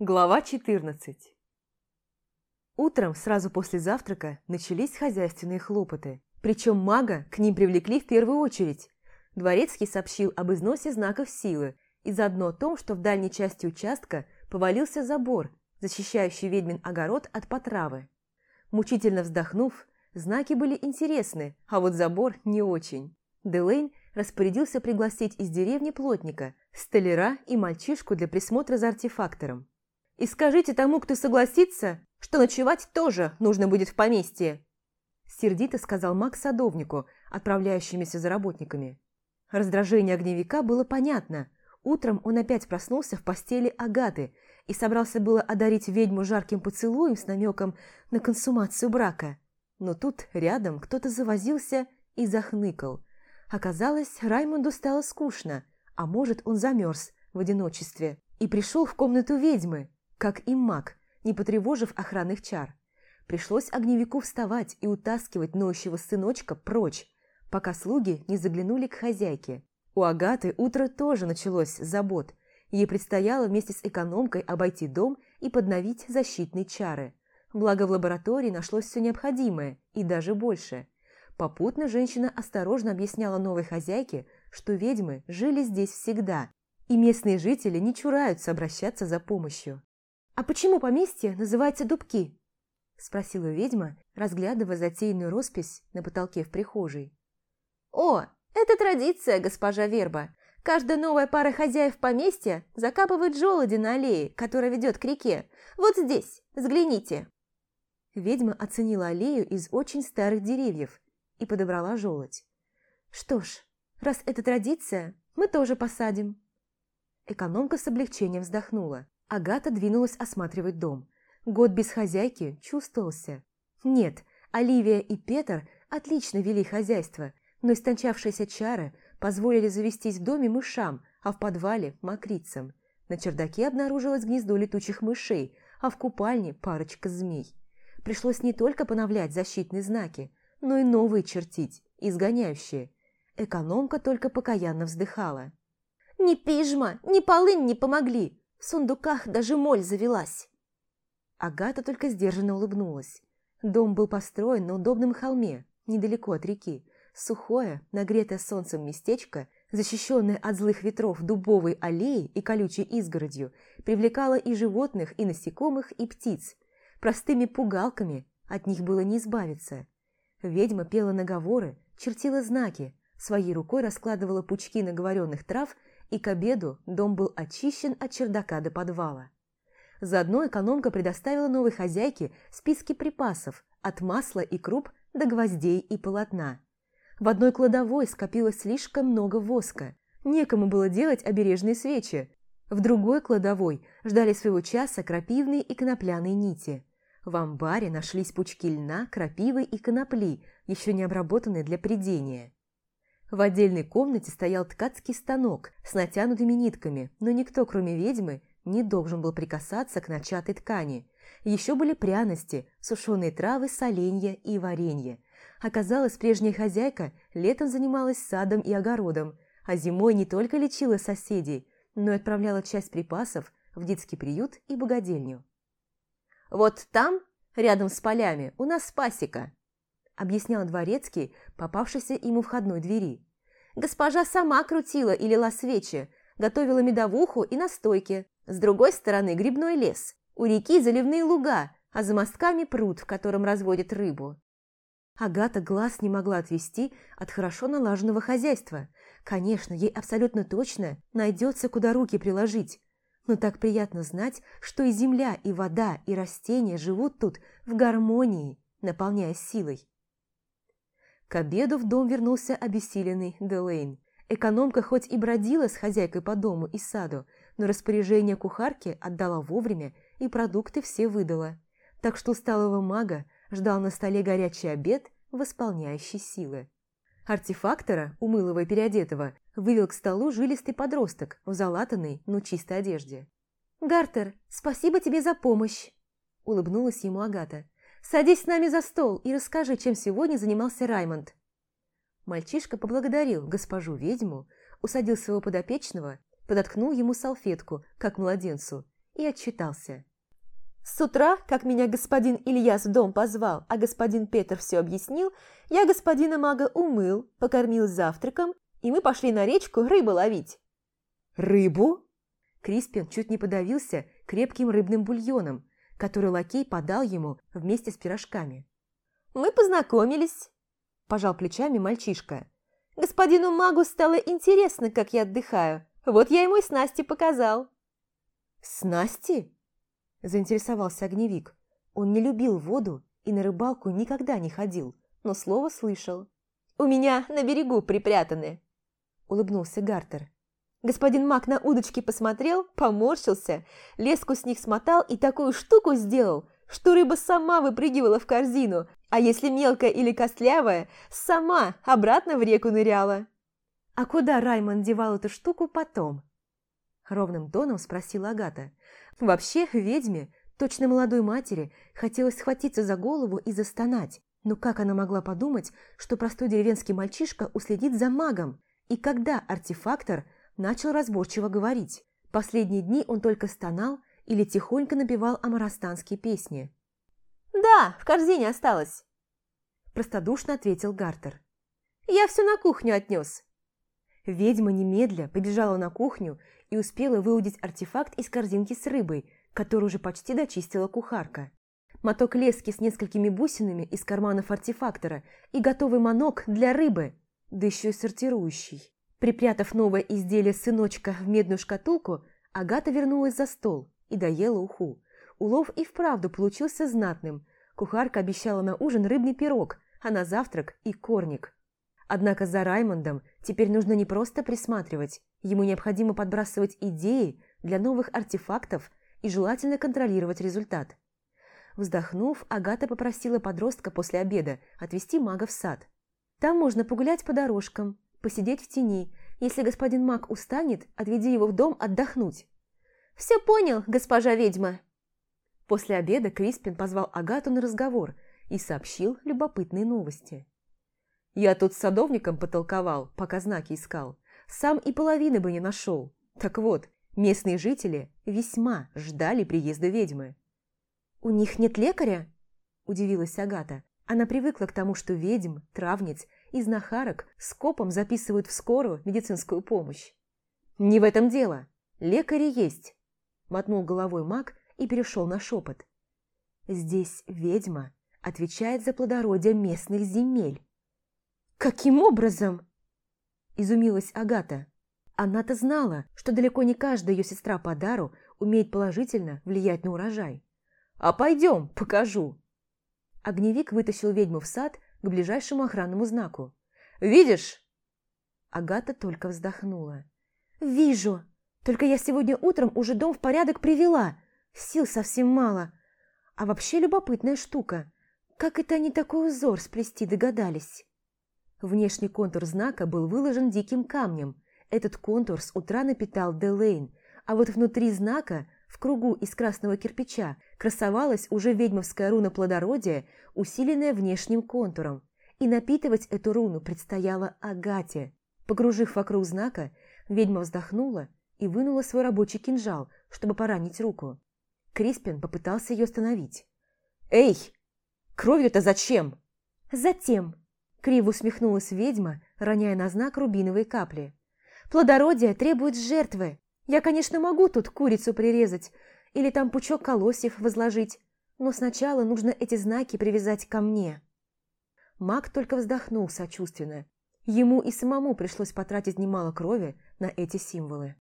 Глава 14 Утром, сразу после завтрака, начались хозяйственные хлопоты. Причем мага к ним привлекли в первую очередь. Дворецкий сообщил об износе знаков силы и заодно о том, что в дальней части участка повалился забор, защищающий ведьмин огород от потравы. Мучительно вздохнув, знаки были интересны, а вот забор не очень. Делейн распорядился пригласить из деревни плотника, столяра и мальчишку для присмотра за артефактором. «И скажите тому, кто согласится, что ночевать тоже нужно будет в поместье!» Сердито сказал маг садовнику, отправляющимися за работниками. Раздражение огневика было понятно. Утром он опять проснулся в постели Агаты и собрался было одарить ведьму жарким поцелуем с намеком на консумацию брака. Но тут рядом кто-то завозился и захныкал. Оказалось, Раймонду стало скучно, а может, он замерз в одиночестве и пришел в комнату ведьмы, как и маг, не потревожив охранных чар. Пришлось огневику вставать и утаскивать ноющего сыночка прочь, пока слуги не заглянули к хозяйке. У Агаты утро тоже началось с забот. Ей предстояло вместе с экономкой обойти дом и подновить защитные чары. Благо в лаборатории нашлось все необходимое, и даже больше – Попутно женщина осторожно объясняла новой хозяйке, что ведьмы жили здесь всегда, и местные жители не чураются обращаться за помощью. «А почему поместье называется Дубки?» – спросила ведьма, разглядывая затейную роспись на потолке в прихожей. «О, это традиция, госпожа Верба. Каждая новая пара хозяев поместья закапывает желуди на аллее, которая ведет к реке. Вот здесь, взгляните». Ведьма оценила аллею из очень старых деревьев и подобрала желудь. «Что ж, раз это традиция, мы тоже посадим». Экономка с облегчением вздохнула. Агата двинулась осматривать дом. Год без хозяйки чувствовался. Нет, Оливия и Петр отлично вели хозяйство, но истончавшиеся чары позволили завестись в доме мышам, а в подвале – мокрицам. На чердаке обнаружилось гнездо летучих мышей, а в купальне – парочка змей. Пришлось не только поновлять защитные знаки, но и новые чертить, изгоняющие. Экономка только покаянно вздыхала. «Ни пижма, ни полынь не помогли! В сундуках даже моль завелась!» Агата только сдержанно улыбнулась. Дом был построен на удобном холме, недалеко от реки. Сухое, нагретое солнцем местечко, защищенное от злых ветров дубовой аллеей и колючей изгородью, привлекало и животных, и насекомых, и птиц. Простыми пугалками от них было не избавиться – Ведьма пела наговоры, чертила знаки, своей рукой раскладывала пучки наговоренных трав, и к обеду дом был очищен от чердака до подвала. Заодно экономка предоставила новой хозяйке списки припасов от масла и круп до гвоздей и полотна. В одной кладовой скопилось слишком много воска. Некому было делать обережные свечи. В другой кладовой ждали своего часа крапивные и конопляные нити. В амбаре нашлись пучки льна, крапивы и конопли, еще не обработанные для придения. В отдельной комнате стоял ткацкий станок с натянутыми нитками, но никто, кроме ведьмы, не должен был прикасаться к начатой ткани. Еще были пряности, сушеные травы, соленья и варенье. Оказалось, прежняя хозяйка летом занималась садом и огородом, а зимой не только лечила соседей, но и отправляла часть припасов в детский приют и богадельню. Вот там, рядом с полями, у нас пасека», – объяснял дворецкий, попавшийся ему входной двери. «Госпожа сама крутила и лила свечи, готовила медовуху и настойки. С другой стороны грибной лес, у реки заливные луга, а за мостками пруд, в котором разводят рыбу». Агата глаз не могла отвести от хорошо налаженного хозяйства. Конечно, ей абсолютно точно найдется, куда руки приложить, но так приятно знать, что и земля, и вода, и растения живут тут в гармонии, наполняясь силой. К обеду в дом вернулся обессиленный Делейн. Экономка хоть и бродила с хозяйкой по дому и саду, но распоряжение кухарки отдала вовремя и продукты все выдала. Так что усталого мага ждал на столе горячий обед, восполняющий силы. Артефактора, умылого и переодетого, вывел к столу жилистый подросток в залатанной, но чистой одежде. «Гартер, спасибо тебе за помощь!» – улыбнулась ему Агата. «Садись с нами за стол и расскажи, чем сегодня занимался Раймонд». Мальчишка поблагодарил госпожу-ведьму, усадил своего подопечного, подоткнул ему салфетку, как младенцу, и отчитался. С утра, как меня господин Ильяс в дом позвал, а господин Петр все объяснил, я господина мага умыл, покормил завтраком, и мы пошли на речку рыбу ловить. «Рыбу?» Криспин чуть не подавился крепким рыбным бульоном, который лакей подал ему вместе с пирожками. «Мы познакомились», – пожал плечами мальчишка. «Господину магу стало интересно, как я отдыхаю. Вот я ему и снасти показал». «Снасти?» – заинтересовался огневик. Он не любил воду и на рыбалку никогда не ходил, но слово слышал. «У меня на берегу припрятаны», – улыбнулся Гартер. Господин Мак на удочки посмотрел, поморщился, леску с них смотал и такую штуку сделал, что рыба сама выпрыгивала в корзину, а если мелкая или костлявая, сама обратно в реку ныряла. «А куда Раймон девал эту штуку потом?» Ровным тоном спросила Агата. Вообще, ведьме, точно молодой матери, хотелось схватиться за голову и застонать. Но как она могла подумать, что простой деревенский мальчишка уследит за магом? И когда артефактор начал разборчиво говорить? Последние дни он только стонал или тихонько напевал амарастанские песни. «Да, в корзине осталось», – простодушно ответил Гартер. «Я все на кухню отнес». Ведьма немедля побежала на кухню и успела выудить артефакт из корзинки с рыбой, которую уже почти дочистила кухарка. Моток лески с несколькими бусинами из карманов артефактора и готовый манок для рыбы, да еще и сортирующий. Припрятав новое изделие сыночка в медную шкатулку, Агата вернулась за стол и доела уху. Улов и вправду получился знатным. Кухарка обещала на ужин рыбный пирог, а на завтрак и корник. Однако за Раймондом теперь нужно не просто присматривать, ему необходимо подбрасывать идеи для новых артефактов и желательно контролировать результат. Вздохнув, Агата попросила подростка после обеда отвезти мага в сад. Там можно погулять по дорожкам, посидеть в тени. Если господин маг устанет, отведи его в дом отдохнуть. «Все понял, госпожа ведьма!» После обеда Криспин позвал Агату на разговор и сообщил любопытные новости. Я тут с садовником потолковал, пока знаки искал. Сам и половины бы не нашел. Так вот, местные жители весьма ждали приезда ведьмы. «У них нет лекаря?» – удивилась Агата. Она привыкла к тому, что ведьм, травниц и знахарок скопом записывают в скорую медицинскую помощь. «Не в этом дело. Лекари есть», – мотнул головой маг и перешел на шепот. «Здесь ведьма отвечает за плодородие местных земель. «Каким образом?» – изумилась Агата. Она-то знала, что далеко не каждая ее сестра по дару умеет положительно влиять на урожай. «А пойдем, покажу!» Огневик вытащил ведьму в сад к ближайшему охранному знаку. «Видишь?» Агата только вздохнула. «Вижу. Только я сегодня утром уже дом в порядок привела. Сил совсем мало. А вообще любопытная штука. Как это они такой узор сплести догадались?» Внешний контур знака был выложен диким камнем. Этот контур с утра напитал Делейн, а вот внутри знака, в кругу из красного кирпича, красовалась уже ведьмовская руна плодородия, усиленная внешним контуром. И напитывать эту руну предстояло Агате. Погружив вокруг знака, ведьма вздохнула и вынула свой рабочий кинжал, чтобы поранить руку. Криспин попытался ее остановить. «Эй, кровью-то зачем?» «Затем», Криво усмехнулась ведьма, роняя на знак рубиновые капли. «Плодородие требует жертвы. Я, конечно, могу тут курицу прирезать или там пучок колосьев возложить, но сначала нужно эти знаки привязать ко мне». Маг только вздохнул сочувственно. Ему и самому пришлось потратить немало крови на эти символы.